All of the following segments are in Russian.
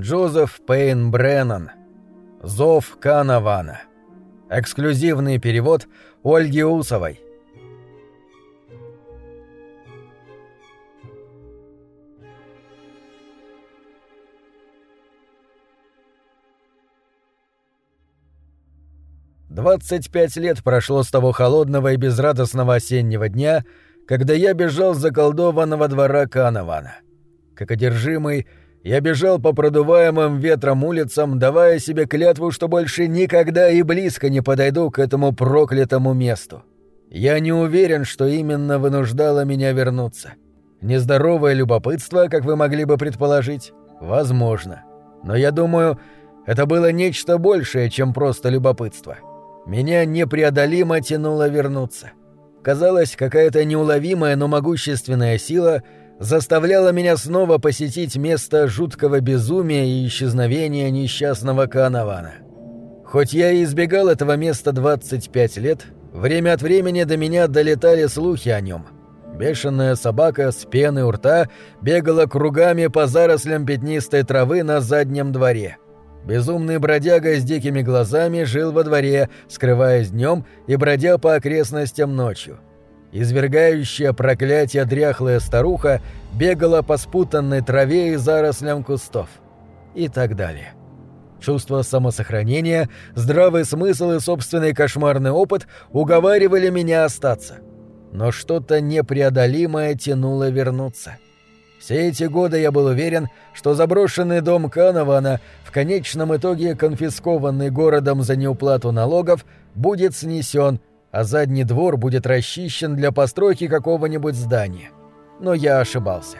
Джозеф Пейн Бреннан. Зов Канавана. Эксклюзивный перевод Ольги Усовой. Двадцать пять лет прошло с того холодного и безрадостного осеннего дня, когда я бежал с заколдованного двора Канавана. Как одержимый, я бежал по продуваемым ветром улицам, давая себе клятву, что больше никогда и близко не подойду к этому проклятому месту. Я не уверен, что именно вынуждало меня вернуться. Нездоровое любопытство, как вы могли бы предположить? Возможно. Но я думаю, это было нечто большее, чем просто любопытство. Меня непреодолимо тянуло вернуться. Казалось, какая-то неуловимая, но могущественная сила — заставляла меня снова посетить место жуткого безумия и исчезновения несчастного Канавана. Хоть я и избегал этого места 25 лет, время от времени до меня долетали слухи о нем. Бешеная собака с пеной у рта бегала кругами по зарослям пятнистой травы на заднем дворе. Безумный бродяга с дикими глазами жил во дворе, скрываясь днем и бродя по окрестностям ночью. Извергающая проклятие дряхлая старуха бегала по спутанной траве и зарослям кустов. И так далее. Чувство самосохранения, здравый смысл и собственный кошмарный опыт уговаривали меня остаться. Но что-то непреодолимое тянуло вернуться. Все эти годы я был уверен, что заброшенный дом Канована, в конечном итоге конфискованный городом за неуплату налогов, будет снесен а задний двор будет расчищен для постройки какого-нибудь здания. Но я ошибался.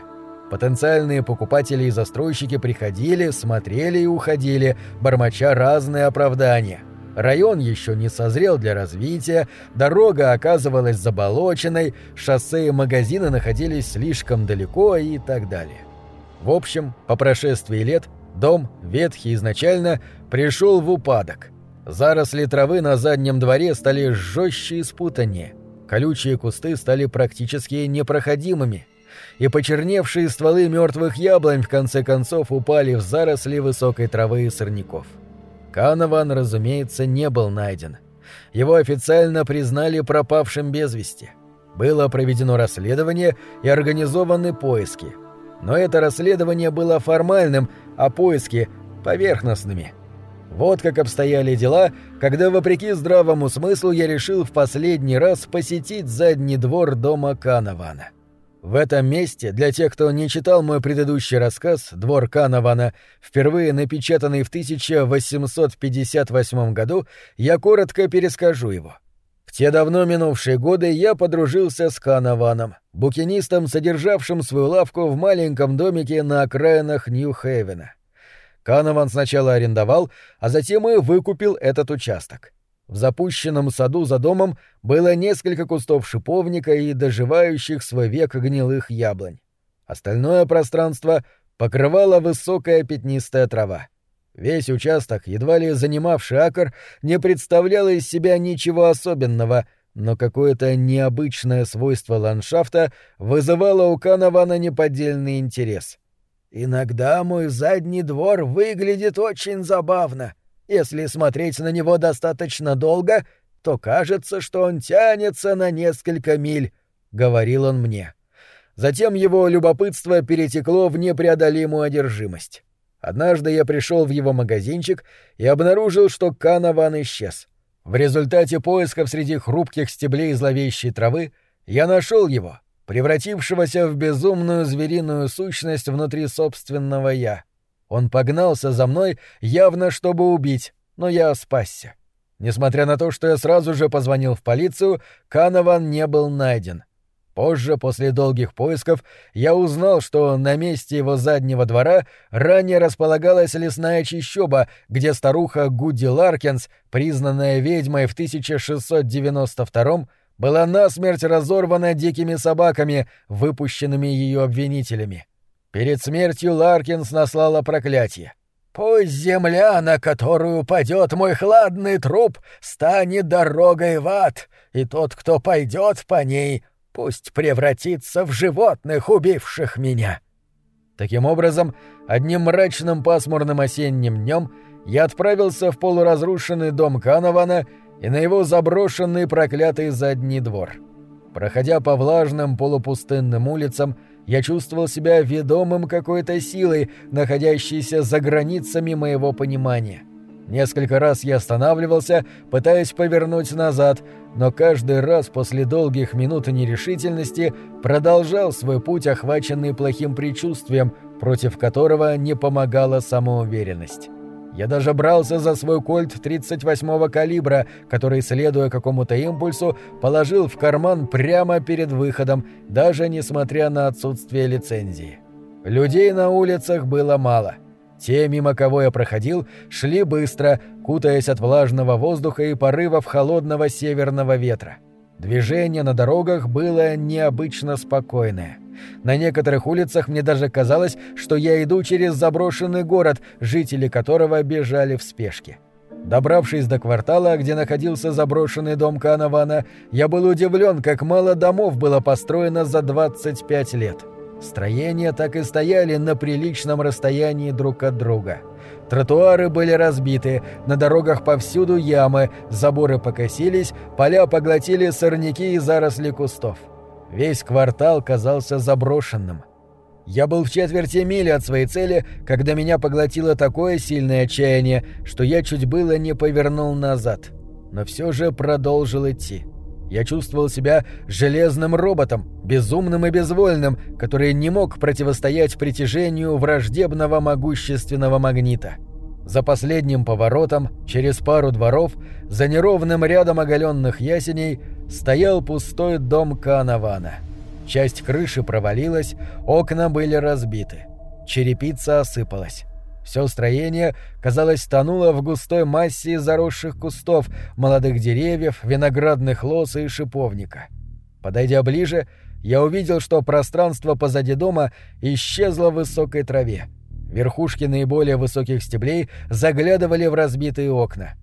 Потенциальные покупатели и застройщики приходили, смотрели и уходили, бормоча разные оправдания. Район еще не созрел для развития, дорога оказывалась заболоченной, шоссе и магазины находились слишком далеко и так далее. В общем, по прошествии лет дом, ветхий изначально, пришел в упадок – Заросли травы на заднем дворе стали жестче и спутаннее. Колючие кусты стали практически непроходимыми. И почерневшие стволы мертвых яблонь в конце концов упали в заросли высокой травы и сорняков. Канован, разумеется, не был найден. Его официально признали пропавшим без вести. Было проведено расследование и организованы поиски. Но это расследование было формальным, а поиски — поверхностными — вот как обстояли дела, когда, вопреки здравому смыслу, я решил в последний раз посетить задний двор дома Канована. В этом месте, для тех, кто не читал мой предыдущий рассказ «Двор Канована», впервые напечатанный в 1858 году, я коротко перескажу его. В те давно минувшие годы я подружился с Канованом, букинистом, содержавшим свою лавку в маленьком домике на окраинах Нью-Хейвена. Канован сначала арендовал, а затем и выкупил этот участок. В запущенном саду за домом было несколько кустов шиповника и доживающих свой век гнилых яблонь. Остальное пространство покрывала высокая пятнистая трава. Весь участок, едва ли занимавший акр, не представлял из себя ничего особенного, но какое-то необычное свойство ландшафта вызывало у Канована неподдельный интерес — Иногда мой задний двор выглядит очень забавно. Если смотреть на него достаточно долго, то кажется, что он тянется на несколько миль, — говорил он мне. Затем его любопытство перетекло в непреодолимую одержимость. Однажды я пришел в его магазинчик и обнаружил, что Канаван исчез. В результате поисков среди хрупких стеблей зловещей травы я нашел его — превратившегося в безумную звериную сущность внутри собственного «я». Он погнался за мной, явно чтобы убить, но я спасся. Несмотря на то, что я сразу же позвонил в полицию, Канован не был найден. Позже, после долгих поисков, я узнал, что на месте его заднего двора ранее располагалась лесная чащоба, где старуха Гуди Ларкинс, признанная ведьмой в 1692 была насмерть разорвана дикими собаками, выпущенными ее обвинителями. Перед смертью Ларкинс наслала проклятие. «Пусть земля, на которую падет мой хладный труп, станет дорогой в ад, и тот, кто пойдет по ней, пусть превратится в животных, убивших меня». Таким образом, одним мрачным пасмурным осенним днем я отправился в полуразрушенный дом Канована и на его заброшенный проклятый задний двор. Проходя по влажным полупустынным улицам, я чувствовал себя ведомым какой-то силой, находящейся за границами моего понимания. Несколько раз я останавливался, пытаясь повернуть назад, но каждый раз после долгих минут нерешительности продолжал свой путь, охваченный плохим предчувствием, против которого не помогала самоуверенность. Я даже брался за свой кольт 38-го калибра, который, следуя какому-то импульсу, положил в карман прямо перед выходом, даже несмотря на отсутствие лицензии. Людей на улицах было мало — те, мимо кого я проходил, шли быстро, кутаясь от влажного воздуха и порывов холодного северного ветра. Движение на дорогах было необычно спокойное. На некоторых улицах мне даже казалось, что я иду через заброшенный город, жители которого бежали в спешке. Добравшись до квартала, где находился заброшенный дом Канавана, я был удивлен, как мало домов было построено за 25 лет. Строения так и стояли на приличном расстоянии друг от друга. Тротуары были разбиты, на дорогах повсюду ямы, заборы покосились, поля поглотили сорняки и заросли кустов. Весь квартал казался заброшенным. Я был в четверти мили от своей цели, когда меня поглотило такое сильное отчаяние, что я чуть было не повернул назад. Но все же продолжил идти. Я чувствовал себя железным роботом, безумным и безвольным, который не мог противостоять притяжению враждебного могущественного магнита. За последним поворотом, через пару дворов, за неровным рядом оголенных ясеней, стоял пустой дом Канавана. Часть крыши провалилась, окна были разбиты. Черепица осыпалась. Все строение, казалось, тонуло в густой массе заросших кустов, молодых деревьев, виноградных лос и шиповника. Подойдя ближе, я увидел, что пространство позади дома исчезло в высокой траве. Верхушки наиболее высоких стеблей заглядывали в разбитые окна.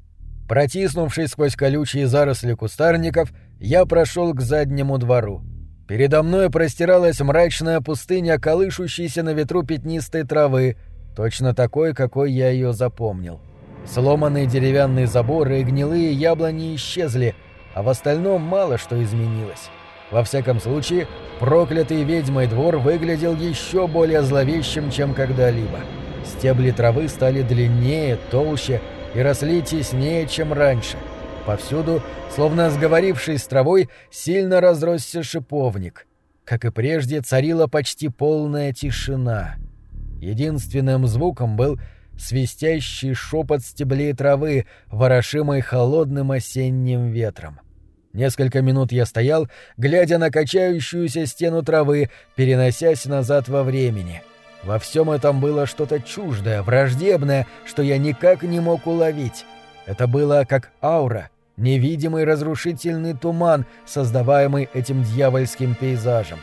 Протиснувшись сквозь колючие заросли кустарников, я прошел к заднему двору. Передо мной простиралась мрачная пустыня, колышущаяся на ветру пятнистой травы, Точно такой, какой я ее запомнил. Сломанные деревянные заборы и гнилые яблони исчезли, а в остальном мало что изменилось. Во всяком случае, проклятый ведьмой двор выглядел еще более зловещим, чем когда-либо. Стебли травы стали длиннее, толще и росли теснее, чем раньше. Повсюду, словно сговорившись с травой, сильно разросся шиповник. Как и прежде, царила почти полная тишина. Единственным звуком был свистящий шепот стеблей травы, ворошимый холодным осенним ветром. Несколько минут я стоял, глядя на качающуюся стену травы, переносясь назад во времени. Во всем этом было что-то чуждое, враждебное, что я никак не мог уловить. Это было как аура, невидимый разрушительный туман, создаваемый этим дьявольским пейзажем.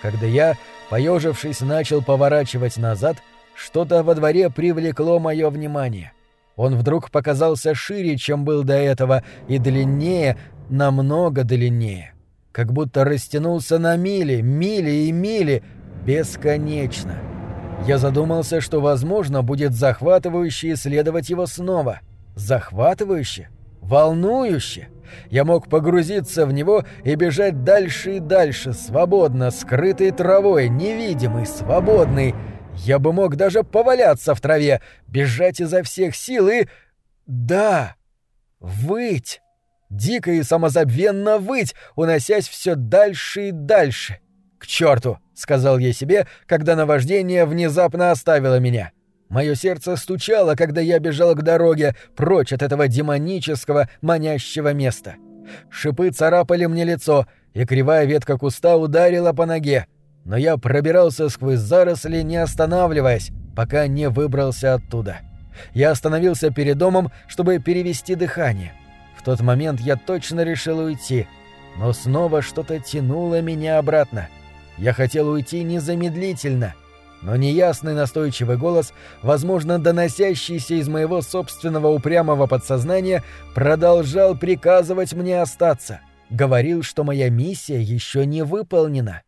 Когда я, Поежившись, начал поворачивать назад, что-то во дворе привлекло мое внимание. Он вдруг показался шире, чем был до этого, и длиннее, намного длиннее. Как будто растянулся на мили, мили и мили, бесконечно. Я задумался, что, возможно, будет захватывающе исследовать его снова. Захватывающе? Волнующе? Я мог погрузиться в него и бежать дальше и дальше, свободно, скрытой травой, невидимый, свободный. Я бы мог даже поваляться в траве, бежать изо всех сил и... Да! Выть! Дико и самозабвенно выть, уносясь все дальше и дальше. «К черту!» — сказал я себе, когда наваждение внезапно оставило меня. — Мое сердце стучало, когда я бежал к дороге, прочь от этого демонического, манящего места. Шипы царапали мне лицо, и кривая ветка куста ударила по ноге. Но я пробирался сквозь заросли, не останавливаясь, пока не выбрался оттуда. Я остановился перед домом, чтобы перевести дыхание. В тот момент я точно решил уйти, но снова что-то тянуло меня обратно. Я хотел уйти незамедлительно — но неясный настойчивый голос, возможно, доносящийся из моего собственного упрямого подсознания, продолжал приказывать мне остаться. Говорил, что моя миссия еще не выполнена.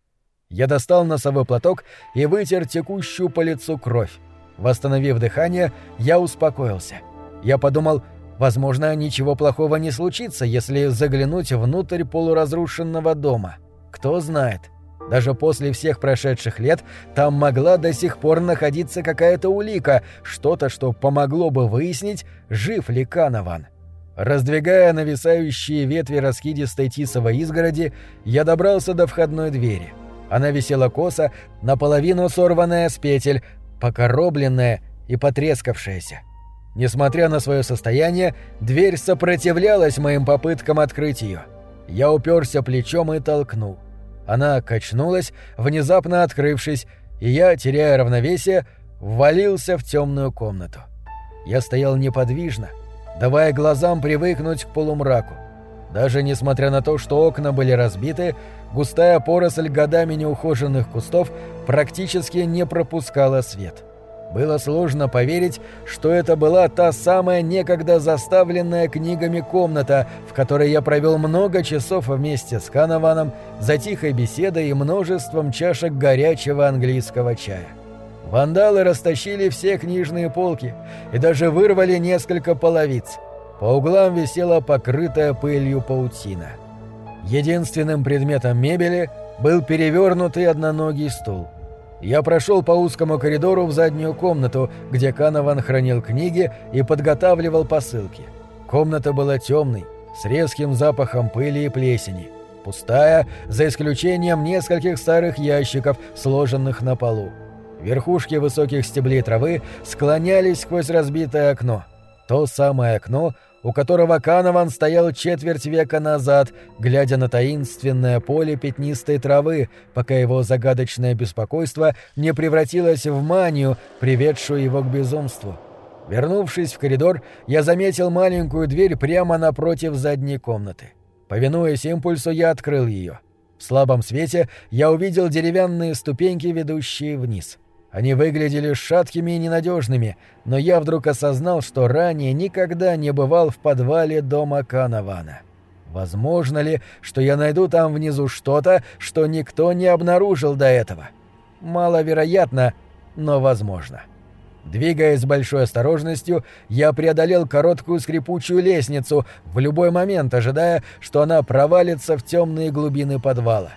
Я достал носовой платок и вытер текущую по лицу кровь. Восстановив дыхание, я успокоился. Я подумал, возможно, ничего плохого не случится, если заглянуть внутрь полуразрушенного дома. Кто знает. Даже после всех прошедших лет там могла до сих пор находиться какая-то улика, что-то, что помогло бы выяснить, жив ли Канован. Раздвигая нависающие ветви раскидистой тисовой изгороди, я добрался до входной двери. Она висела косо, наполовину сорванная с петель, покоробленная и потрескавшаяся. Несмотря на свое состояние, дверь сопротивлялась моим попыткам открыть ее. Я уперся плечом и толкнул. Она качнулась, внезапно открывшись, и я, теряя равновесие, ввалился в темную комнату. Я стоял неподвижно, давая глазам привыкнуть к полумраку. Даже несмотря на то, что окна были разбиты, густая поросль годами неухоженных кустов практически не пропускала свет. Было сложно поверить, что это была та самая некогда заставленная книгами комната, в которой я провел много часов вместе с Канованом за тихой беседой и множеством чашек горячего английского чая. Вандалы растащили все книжные полки и даже вырвали несколько половиц. По углам висела покрытая пылью паутина. Единственным предметом мебели был перевернутый одноногий стул – я прошел по узкому коридору в заднюю комнату, где Канован хранил книги и подготавливал посылки. Комната была темной, с резким запахом пыли и плесени. Пустая, за исключением нескольких старых ящиков, сложенных на полу. Верхушки высоких стеблей травы склонялись сквозь разбитое окно. То самое окно, у которого Канован стоял четверть века назад, глядя на таинственное поле пятнистой травы, пока его загадочное беспокойство не превратилось в манию, приведшую его к безумству. Вернувшись в коридор, я заметил маленькую дверь прямо напротив задней комнаты. Повинуясь импульсу, я открыл ее. В слабом свете я увидел деревянные ступеньки, ведущие вниз. Они выглядели шаткими и ненадежными, но я вдруг осознал, что ранее никогда не бывал в подвале дома Канавана. Возможно ли, что я найду там внизу что-то, что никто не обнаружил до этого? Маловероятно, но возможно. Двигаясь с большой осторожностью, я преодолел короткую скрипучую лестницу, в любой момент ожидая, что она провалится в темные глубины подвала.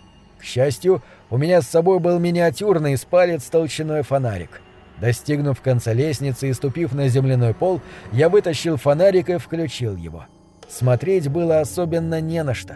К счастью, у меня с собой был миниатюрный с палец толщиной фонарик. Достигнув конца лестницы и ступив на земляной пол, я вытащил фонарик и включил его. Смотреть было особенно не на что.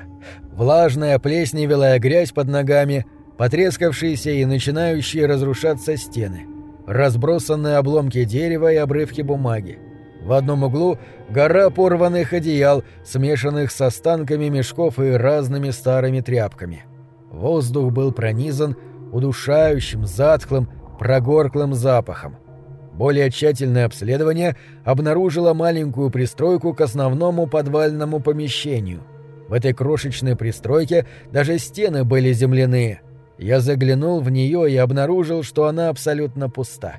Влажная плесневелая грязь под ногами, потрескавшиеся и начинающие разрушаться стены, разбросанные обломки дерева и обрывки бумаги. В одном углу гора порванных одеял, смешанных с останками мешков и разными старыми тряпками. Воздух был пронизан удушающим, затхлым, прогорклым запахом. Более тщательное обследование обнаружило маленькую пристройку к основному подвальному помещению. В этой крошечной пристройке даже стены были земляные. Я заглянул в нее и обнаружил, что она абсолютно пуста.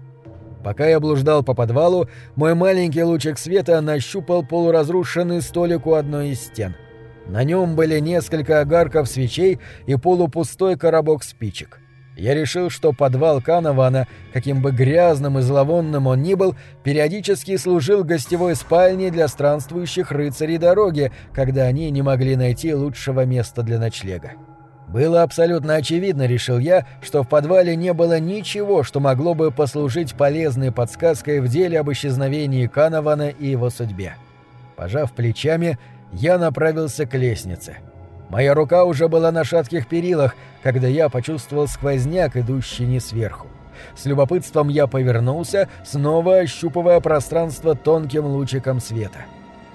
Пока я блуждал по подвалу, мой маленький лучик света нащупал полуразрушенный столик у одной из стен — на нем были несколько огарков свечей и полупустой коробок спичек. Я решил, что подвал Канована, каким бы грязным и зловонным он ни был, периодически служил гостевой спальней для странствующих рыцарей дороги, когда они не могли найти лучшего места для ночлега. Было абсолютно очевидно, решил я, что в подвале не было ничего, что могло бы послужить полезной подсказкой в деле об исчезновении Канована и его судьбе. Пожав плечами, я направился к лестнице. Моя рука уже была на шатких перилах, когда я почувствовал сквозняк, идущий не сверху. С любопытством я повернулся, снова ощупывая пространство тонким лучиком света.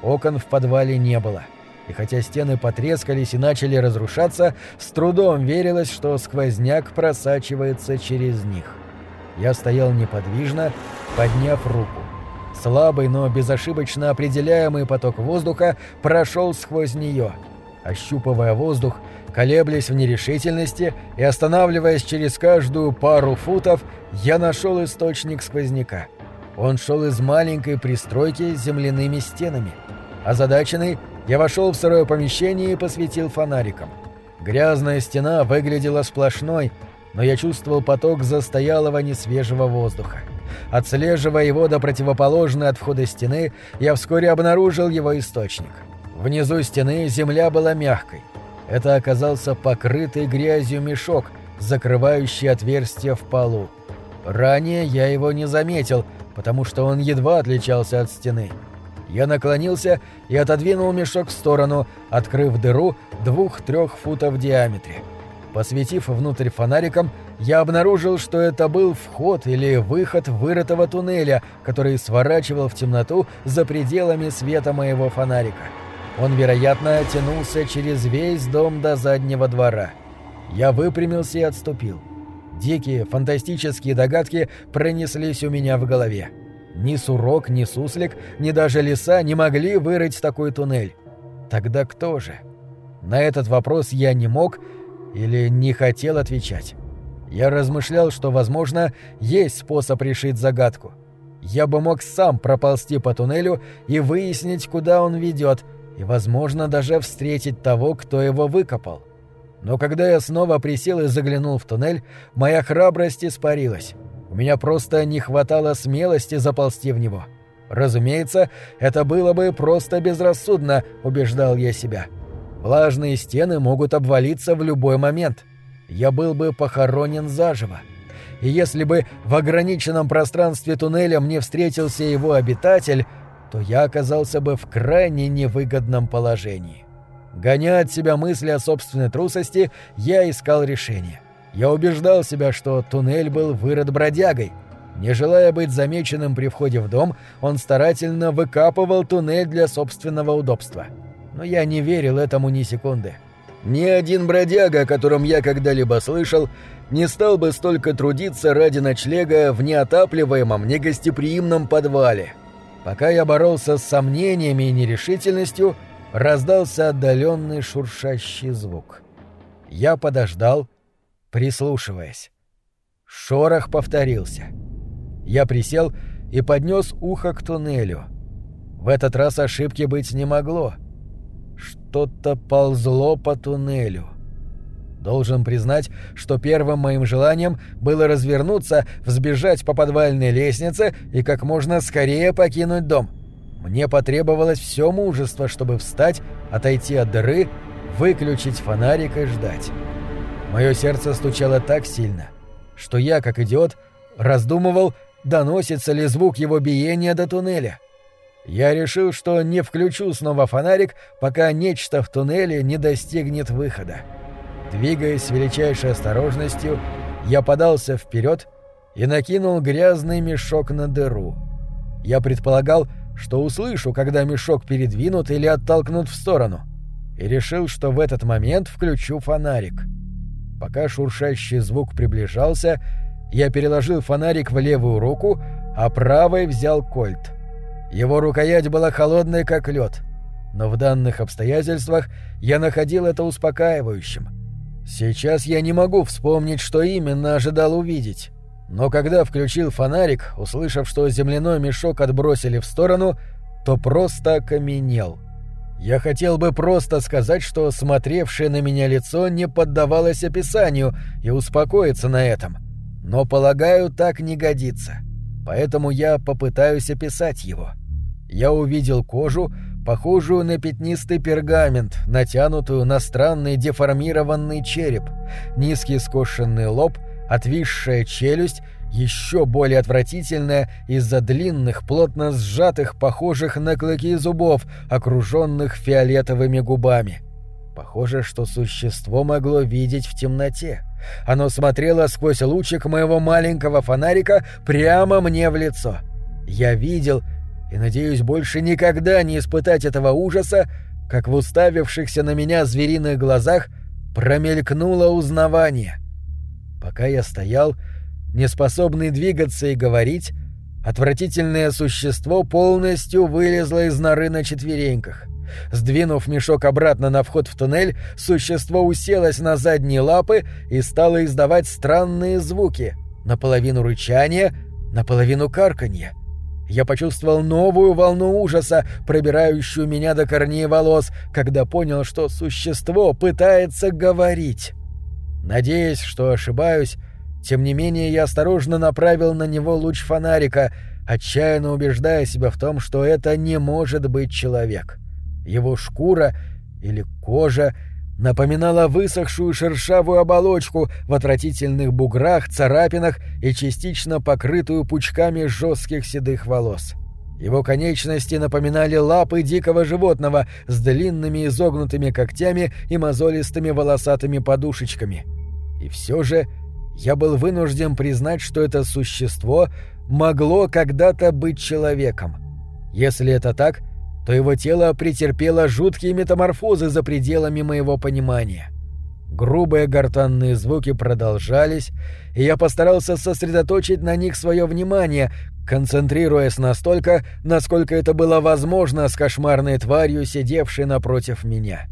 Окон в подвале не было. И хотя стены потрескались и начали разрушаться, с трудом верилось, что сквозняк просачивается через них. Я стоял неподвижно, подняв руку. Слабый, но безошибочно определяемый поток воздуха прошел сквозь нее. Ощупывая воздух, колеблясь в нерешительности и останавливаясь через каждую пару футов, я нашел источник сквозняка. Он шел из маленькой пристройки с земляными стенами. Озадаченный, я вошел в сырое помещение и посветил фонариком. Грязная стена выглядела сплошной, но я чувствовал поток застоялого несвежего воздуха. Отслеживая его до противоположной от входа стены, я вскоре обнаружил его источник. Внизу стены земля была мягкой. Это оказался покрытый грязью мешок, закрывающий отверстие в полу. Ранее я его не заметил, потому что он едва отличался от стены. Я наклонился и отодвинул мешок в сторону, открыв дыру двух-трех футов в диаметре. Посветив внутрь фонариком, я обнаружил, что это был вход или выход вырытого туннеля, который сворачивал в темноту за пределами света моего фонарика. Он, вероятно, тянулся через весь дом до заднего двора. Я выпрямился и отступил. Дикие, фантастические догадки пронеслись у меня в голове. Ни Сурок, ни Суслик, ни даже лиса не могли вырыть такой туннель. Тогда кто же? На этот вопрос я не мог или не хотел отвечать. Я размышлял, что, возможно, есть способ решить загадку. Я бы мог сам проползти по туннелю и выяснить, куда он ведет, и, возможно, даже встретить того, кто его выкопал. Но когда я снова присел и заглянул в туннель, моя храбрость испарилась. У меня просто не хватало смелости заползти в него. Разумеется, это было бы просто безрассудно, убеждал я себя. Влажные стены могут обвалиться в любой момент. Я был бы похоронен заживо. И если бы в ограниченном пространстве туннеля мне встретился его обитатель, то я оказался бы в крайне невыгодном положении. Гоня от себя мысли о собственной трусости, я искал решение. Я убеждал себя, что туннель был вырод бродягой. Не желая быть замеченным при входе в дом, он старательно выкапывал туннель для собственного удобства. Но я не верил этому ни секунды. Ни один бродяга, о котором я когда-либо слышал, не стал бы столько трудиться ради ночлега в неотапливаемом, негостеприимном подвале. Пока я боролся с сомнениями и нерешительностью, раздался отдаленный шуршащий звук. Я подождал, прислушиваясь. Шорох повторился. Я присел и поднес ухо к туннелю. В этот раз ошибки быть не могло. Что-то ползло по туннелю. Должен признать, что первым моим желанием было развернуться, взбежать по подвальной лестнице и как можно скорее покинуть дом. Мне потребовалось все мужество, чтобы встать, отойти от дыры, выключить фонарик и ждать. Мое сердце стучало так сильно, что я, как идиот, раздумывал, доносится ли звук его биения до туннеля. Я решил, что не включу снова фонарик, пока нечто в туннеле не достигнет выхода. Двигаясь с величайшей осторожностью, я подался вперед и накинул грязный мешок на дыру. Я предполагал, что услышу, когда мешок передвинут или оттолкнут в сторону, и решил, что в этот момент включу фонарик. Пока шуршащий звук приближался, я переложил фонарик в левую руку, а правой взял кольт. Его рукоять была холодной, как лед, но в данных обстоятельствах я находил это успокаивающим. Сейчас я не могу вспомнить, что именно ожидал увидеть. Но когда включил фонарик, услышав, что земляной мешок отбросили в сторону, то просто окаменел. Я хотел бы просто сказать, что смотревшее на меня лицо не поддавалось описанию и успокоиться на этом. Но, полагаю, так не годится. Поэтому я попытаюсь описать его. Я увидел кожу, похожую на пятнистый пергамент, натянутую на странный деформированный череп, низкий скошенный лоб, отвисшая челюсть еще более отвратительная из-за длинных, плотно сжатых, похожих на клыки зубов, окруженных фиолетовыми губами. Похоже, что существо могло видеть в темноте. Оно смотрело сквозь лучик моего маленького фонарика прямо мне в лицо. Я видел и, надеюсь, больше никогда не испытать этого ужаса, как в уставившихся на меня звериных глазах промелькнуло узнавание. Пока я стоял, неспособный двигаться и говорить, отвратительное существо полностью вылезло из норы на четвереньках. Сдвинув мешок обратно на вход в туннель, существо уселось на задние лапы и стало издавать странные звуки, наполовину рычания, наполовину карканья. Я почувствовал новую волну ужаса, пробирающую меня до корней волос, когда понял, что существо пытается говорить. Надеясь, что ошибаюсь, Тем не менее, я осторожно направил на него луч фонарика, отчаянно убеждая себя в том, что это не может быть человек. Его шкура или кожа напоминала высохшую шершавую оболочку в отвратительных буграх, царапинах и частично покрытую пучками жестких седых волос. Его конечности напоминали лапы дикого животного с длинными изогнутыми когтями и мозолистыми волосатыми подушечками. И все же я был вынужден признать, что это существо могло когда-то быть человеком. Если это так, то его тело претерпело жуткие метаморфозы за пределами моего понимания. Грубые гортанные звуки продолжались, и я постарался сосредоточить на них свое внимание, концентрируясь настолько, насколько это было возможно с кошмарной тварью, сидевшей напротив меня.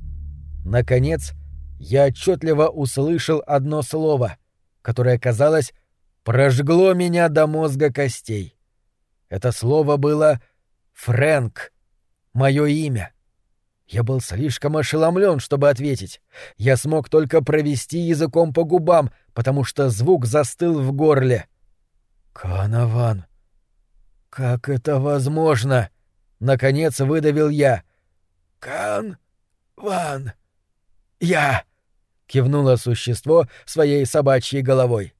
Наконец, я отчетливо услышал одно слово, которое, казалось, прожгло меня до мозга костей. Это слово было «Фрэнк», мое имя. Я был слишком ошеломлен, чтобы ответить. Я смог только провести языком по губам, потому что звук застыл в горле. «Канаван, как это возможно?» — наконец выдавил я. «Кан-ван, я!» — кивнуло существо своей собачьей головой.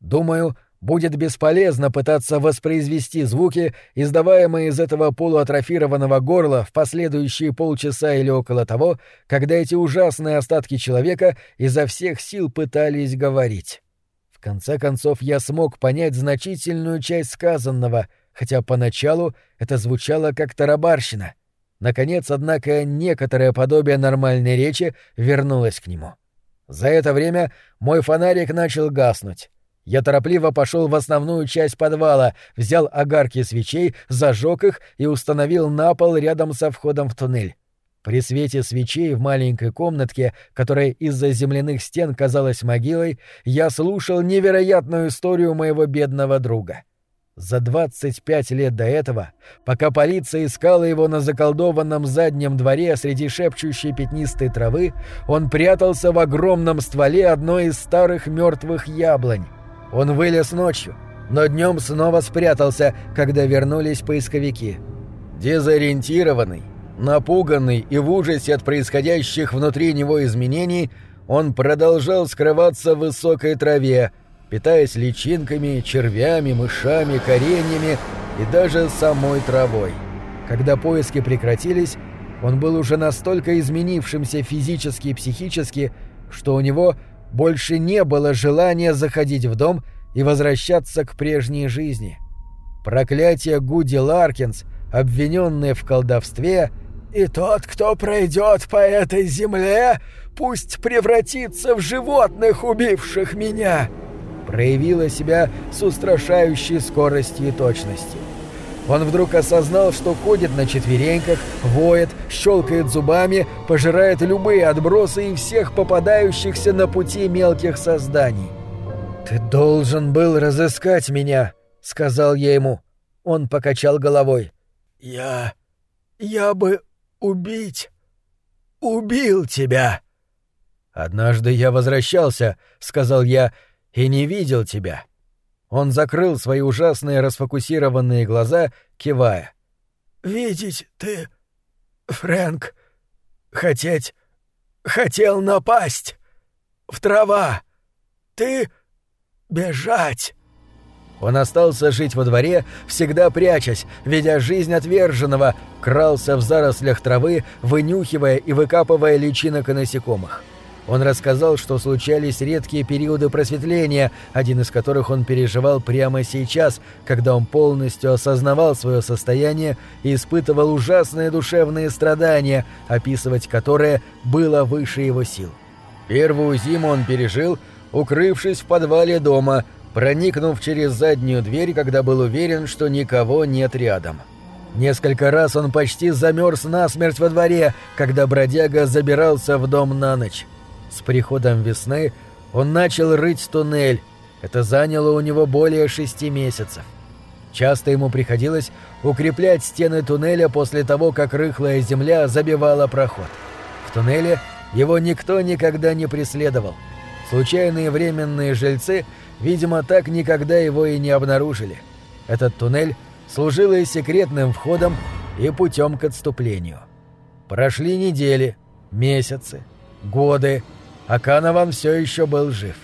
«Думаю, будет бесполезно пытаться воспроизвести звуки, издаваемые из этого полуатрофированного горла в последующие полчаса или около того, когда эти ужасные остатки человека изо всех сил пытались говорить. В конце концов, я смог понять значительную часть сказанного, хотя поначалу это звучало как тарабарщина. Наконец, однако, некоторое подобие нормальной речи вернулось к нему. За это время мой фонарик начал гаснуть. Я торопливо пошел в основную часть подвала, взял огарки свечей, зажег их и установил на пол рядом со входом в туннель. При свете свечей в маленькой комнатке, которая из-за земляных стен казалась могилой, я слушал невероятную историю моего бедного друга. За 25 лет до этого, пока полиция искала его на заколдованном заднем дворе среди шепчущей пятнистой травы, он прятался в огромном стволе одной из старых мертвых яблонь. Он вылез ночью, но днем снова спрятался, когда вернулись поисковики. Дезориентированный, напуганный и в ужасе от происходящих внутри него изменений, он продолжал скрываться в высокой траве, питаясь личинками, червями, мышами, кореньями и даже самой травой. Когда поиски прекратились, он был уже настолько изменившимся физически и психически, что у него – больше не было желания заходить в дом и возвращаться к прежней жизни. Проклятие Гуди Ларкинс, обвиненное в колдовстве, «И тот, кто пройдет по этой земле, пусть превратится в животных, убивших меня», проявило себя с устрашающей скоростью и точностью. Он вдруг осознал, что ходит на четвереньках, воет, щелкает зубами, пожирает любые отбросы и всех попадающихся на пути мелких созданий. «Ты должен был разыскать меня», — сказал я ему. Он покачал головой. «Я... я бы убить... убил тебя». «Однажды я возвращался», — сказал я, — «и не видел тебя». Он закрыл свои ужасные расфокусированные глаза, кивая. «Видеть ты, Фрэнк, хотеть, хотел напасть, в трава, ты бежать». Он остался жить во дворе, всегда прячась, ведя жизнь отверженного, крался в зарослях травы, вынюхивая и выкапывая личинок и насекомых. Он рассказал, что случались редкие периоды просветления, один из которых он переживал прямо сейчас, когда он полностью осознавал свое состояние и испытывал ужасные душевные страдания, описывать которые было выше его сил. Первую зиму он пережил, укрывшись в подвале дома, проникнув через заднюю дверь, когда был уверен, что никого нет рядом. Несколько раз он почти замерз насмерть во дворе, когда бродяга забирался в дом на ночь. С приходом весны он начал рыть туннель. Это заняло у него более шести месяцев. Часто ему приходилось укреплять стены туннеля после того, как рыхлая земля забивала проход. В туннеле его никто никогда не преследовал. Случайные временные жильцы, видимо, так никогда его и не обнаружили. Этот туннель служил и секретным входом, и путем к отступлению. Прошли недели, месяцы, годы, а Канован все еще был жив.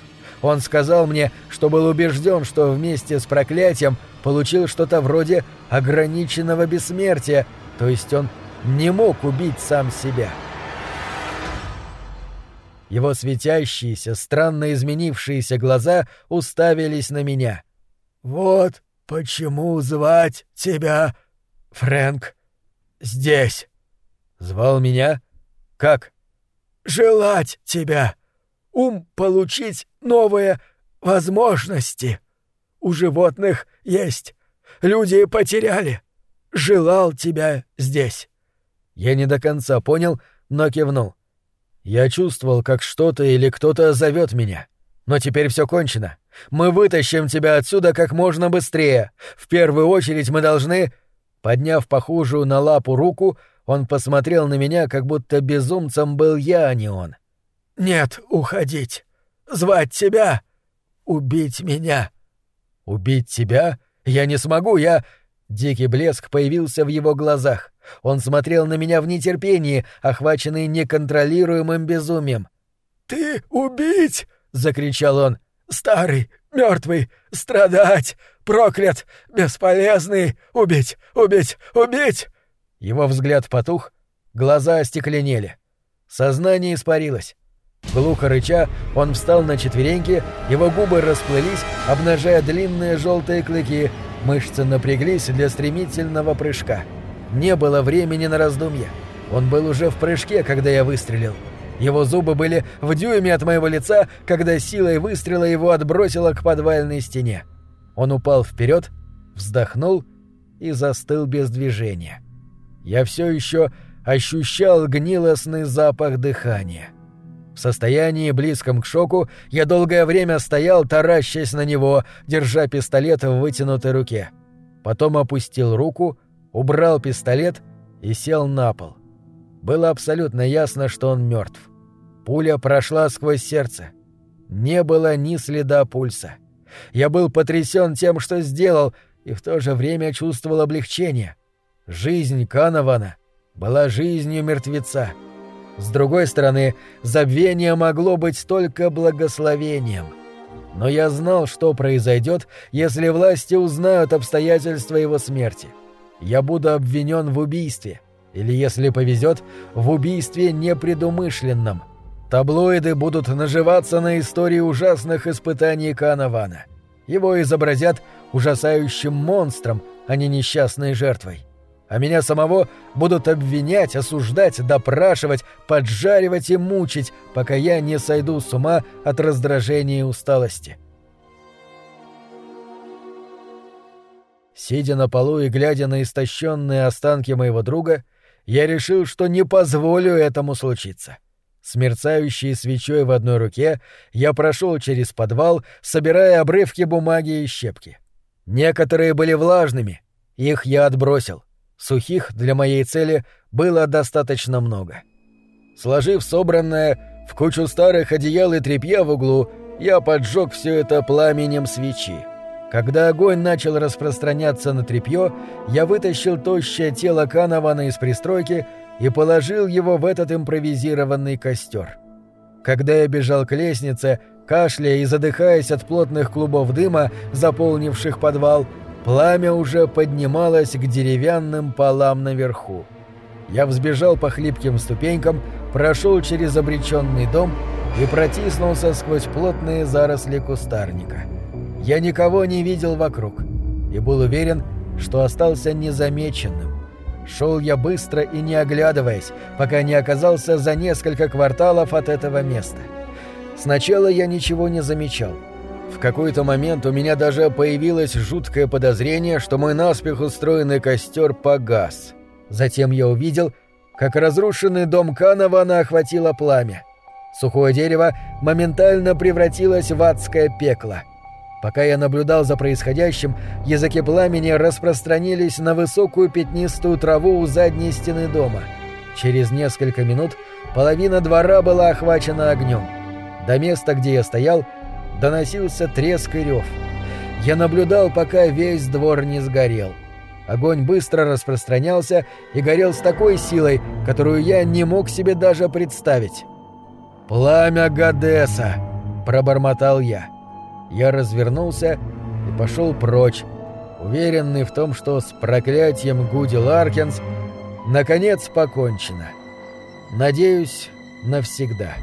Он сказал мне, что был убежден, что вместе с проклятием получил что-то вроде ограниченного бессмертия, то есть он не мог убить сам себя. Его светящиеся, странно изменившиеся глаза уставились на меня. «Вот почему звать тебя, Фрэнк, здесь». «Звал меня? Как?» «Желать тебя. Ум получить новые возможности. У животных есть. Люди потеряли. Желал тебя здесь». Я не до конца понял, но кивнул. Я чувствовал, как что-то или кто-то зовет меня. Но теперь все кончено. Мы вытащим тебя отсюда как можно быстрее. В первую очередь мы должны...» Подняв похожую на лапу руку, он посмотрел на меня, как будто безумцем был я, а не он. «Нет, уходить. Звать тебя. Убить меня». «Убить тебя? Я не смогу, я...» Дикий блеск появился в его глазах. Он смотрел на меня в нетерпении, охваченный неконтролируемым безумием. «Ты убить!» — закричал он. «Старый, мертвый, страдать, проклят, бесполезный, убить, убить, убить!» Его взгляд потух, глаза остекленели. Сознание испарилось. Глухо рыча, он встал на четвереньки, его губы расплылись, обнажая длинные желтые клыки, мышцы напряглись для стремительного прыжка. Не было времени на раздумья. Он был уже в прыжке, когда я выстрелил. Его зубы были в дюйме от моего лица, когда силой выстрела его отбросило к подвальной стене. Он упал вперед, вздохнул и застыл без движения. Я все еще ощущал гнилостный запах дыхания. В состоянии близком к шоку я долгое время стоял, таращась на него, держа пистолет в вытянутой руке. Потом опустил руку — убрал пистолет и сел на пол. Было абсолютно ясно, что он мертв. Пуля прошла сквозь сердце. Не было ни следа пульса. Я был потрясен тем, что сделал, и в то же время чувствовал облегчение. Жизнь Канована была жизнью мертвеца. С другой стороны, забвение могло быть только благословением. Но я знал, что произойдет, если власти узнают обстоятельства его смерти я буду обвинен в убийстве. Или, если повезет, в убийстве непредумышленном. Таблоиды будут наживаться на истории ужасных испытаний Канавана. Его изобразят ужасающим монстром, а не несчастной жертвой. А меня самого будут обвинять, осуждать, допрашивать, поджаривать и мучить, пока я не сойду с ума от раздражения и усталости. Сидя на полу и глядя на истощенные останки моего друга, я решил, что не позволю этому случиться. С мерцающей свечой в одной руке я прошел через подвал, собирая обрывки бумаги и щепки. Некоторые были влажными, их я отбросил. Сухих для моей цели было достаточно много. Сложив собранное в кучу старых одеял и тряпья в углу, я поджег все это пламенем свечи. Когда огонь начал распространяться на тряпье, я вытащил тощее тело Канована из пристройки и положил его в этот импровизированный костер. Когда я бежал к лестнице, кашляя и задыхаясь от плотных клубов дыма, заполнивших подвал, пламя уже поднималось к деревянным полам наверху. Я взбежал по хлипким ступенькам, прошел через обреченный дом и протиснулся сквозь плотные заросли кустарника. Я никого не видел вокруг и был уверен, что остался незамеченным. Шел я быстро и не оглядываясь, пока не оказался за несколько кварталов от этого места. Сначала я ничего не замечал. В какой-то момент у меня даже появилось жуткое подозрение, что мой наспех устроенный костер погас. Затем я увидел, как разрушенный дом Канована охватило пламя. Сухое дерево моментально превратилось в адское пекло. Пока я наблюдал за происходящим, языки пламени распространились на высокую пятнистую траву у задней стены дома. Через несколько минут половина двора была охвачена огнем. До места, где я стоял, доносился треск и рев. Я наблюдал, пока весь двор не сгорел. Огонь быстро распространялся и горел с такой силой, которую я не мог себе даже представить. «Пламя Гадеса!» — пробормотал я. Я развернулся и пошел прочь, уверенный в том, что с проклятием Гуди Ларкинс наконец покончено. Надеюсь, навсегда.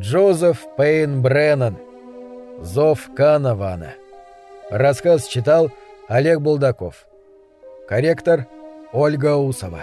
Джозеф Пейн Бреннан. Зов Канавана. Рассказ читал Олег Булдаков. Корректор Ольга Усова.